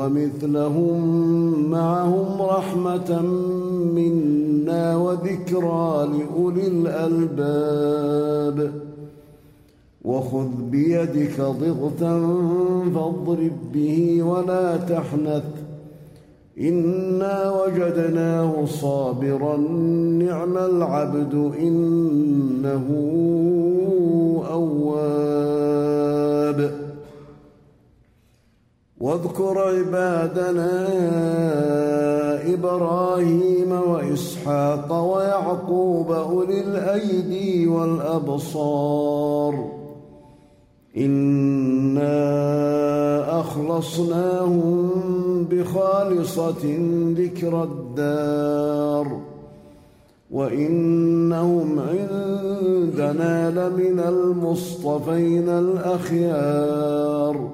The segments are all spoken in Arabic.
ومثلهم معهم رحمة منا وذكرى لأولي الألباب. وخذ بيدك ضغثا فاضرب به ولا تحنث. إنا وجدناه صابرا نعم العبد إنه أواب. واذكر عبادنا إبراهيم وإسحاق ويعقوب أولي الأيدي والأبصار. إنا أخلصناهم بخالصة ذكر الدار. وإنهم عندنا لمن المصطفين الأخيار.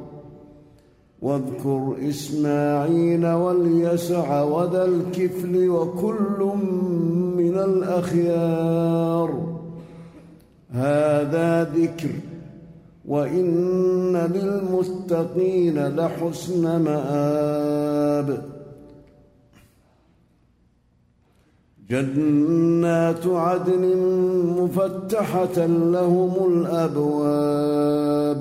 واذكر إسماعيل واليسع وذا الكفل وكل من الأخيار. هذا ذكر وإن للمتقين لحسن مآب. جنات عدن مفتحة لهم الأبواب.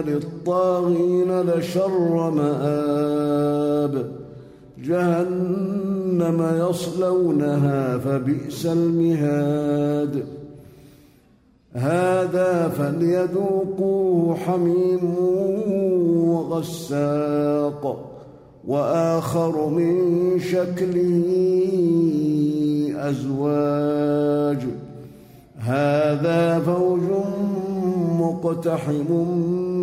للطاغين لشر مآب. جهنم يصلونها فبئس المهاد. هذا فليذوقوه حميم وغساق وآخر من شكله أزواج. هذا فوج مقتحم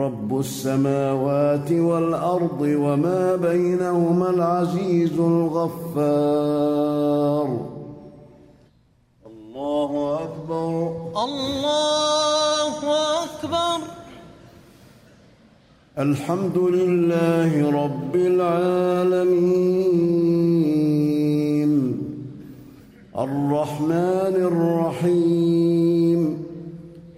رب السماوات والأرض وما بينهما العزيز الغفار. الله أكبر. الله أكبر. الحمد لله رب العالمين. الرحمن الرحيم.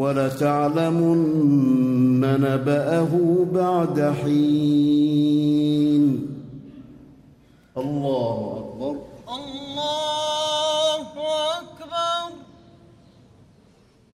ولتعلمن نبأه بعد حين. الله أكبر.